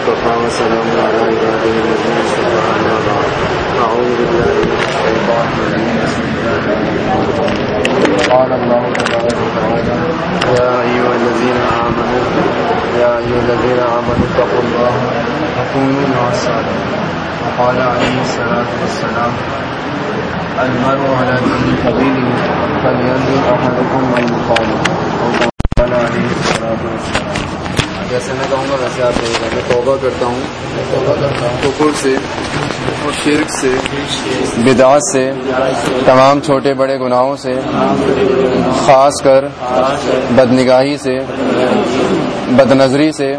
وكفى وسلام على عباده الذين اصطفى أما بعد أعوذ بالله من الشيطان الرجيم بسم الله الرحمن الرحيم قال الله تبارك وتعالى يا أيها الذين آمنوا يا أيها الذين آمنوا اتقوا الله وكونوا مع الصالحين وقال عليه الصلاة والسلام المرء على دين خليله فلينظر أحدكم من يخالف جیسے میں کہوں گا ویسے آپ رہے گا میں توبہ کرتا ہوں۔ کفر سے شرک سے بدعات سے، تمام چھوٹے بڑے گناہوں سے، خاص کر بد نگاہی سے بد نظری سے،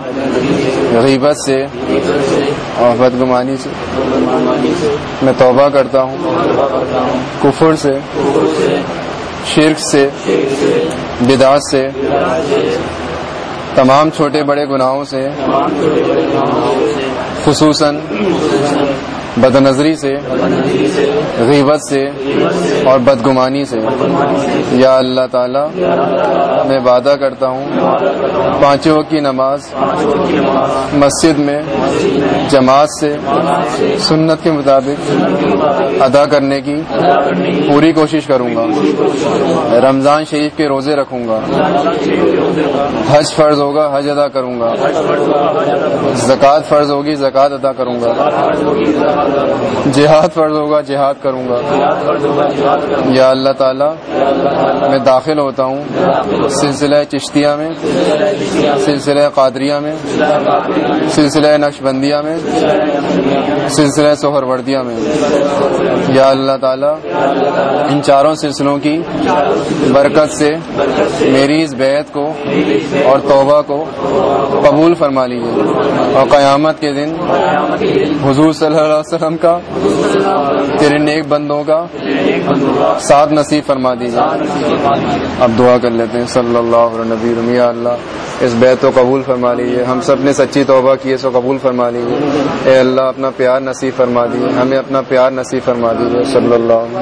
غیبت سے اور بدگمانی سے۔ میں توبہ کرتا ہوں۔ کفر سے، شرک سے بدعات سے تمام چھوٹے بڑے گناہوں سے خصوصاً بد نظری سے، غیبت سے اور بدگمانی سے۔ یا اللہ تعالی، میں وعدہ کرتا ہوں، پانچوں کی نماز مسجد میں، جماعت سے، سنت کے مطابق ادا کرنے کی پوری کوشش کروں گا۔ رمضان شریف کے روزے رکھوں گا۔ حج فرض ہوگا، حج ادا کروں گا۔ زکوٰۃ فرض ہوگی، زکوٰۃ ادا کروں گا۔ جہاد فرض ہوگا، جہاد کروں گا۔ یا اللہ تعالی، میں داخل ہوتا ہوں سلسلہ چشتیہ میں، سلسلہ قادریہ میں، سلسلہ نقش بندیہ میں، سلسلہ سہر وردیہ میں۔ یا اللہ تعالی، ان چاروں سلسلوں کی برکت سے میری اس بیعت کو اور توبہ کو قبول فرما لیجیے۔ اور قیامت کے دن حضور صلی اللہ علیہ وسلم کا، تیرے نیک بندوں کا، ساتھ نصیب فرما دیجیے۔ اب دعا کر لیتے ہیں، صلی اللہ علیہ نبی رمیا اللہ، اس بیت کو قبول فرما لیجیے۔ ہم سب نے سچی توبہ کی، اس کو قبول فرما لیجیے۔ اے اللہ، اپنا پیار نصیب فرما دیجیے۔ ہمیں اپنا پیار نصیب فرما دیجیے، صلی اللہ